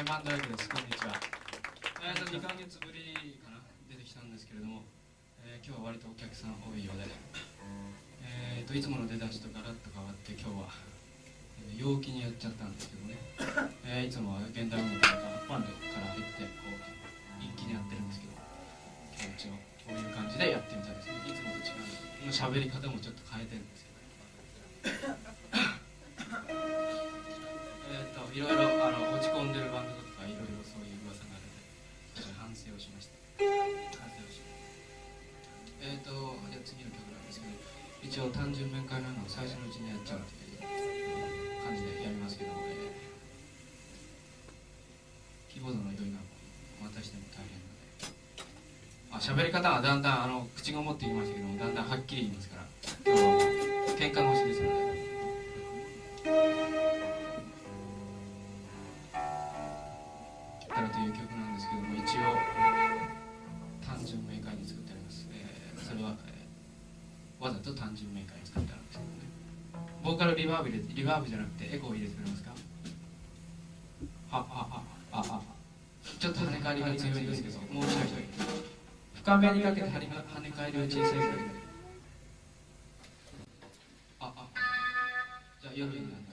はい、バンドです。こんにちは。えっ、と、2ヶ月ぶりかな、出てきたんですけれども、えー今日は。割とお客さん多いようで、えっ、と、いつもの出だしとガラッと変わって、今日は、えー陽気にやっちゃったんですけどね、えーいつもは。現代音楽とかバンドから入って、こう、一気にやってるんですけど、今日は。一応、こういう感じでやってみたいですね。いつもと違う。もう喋り方もちょっと変えてるんですけど。えっといろいろしました。反省をしえっ、とじゃあ次の曲なんですけど一応単純面会なのを最初のうちにやっちゃうっていう感じでやりますけど、えーキーボードの良いなまたしても大変なので。あ喋り方はだんだんあの口ごもって言いましたけどもだんだんはっきり言いますから今日はもう喧嘩の星ですのでという曲に作ってあります、えーそれは、えーわざと単純明快に作ってあるんですけどね。ボーカルリバーブ入れリバーブじゃなくてエコー入れてくれますか？あああああちょっと跳ね返りが強いんですけどもう一人深めにか？けて跳ね跳ね返りを小さいくらいああ。じゃあ夜になる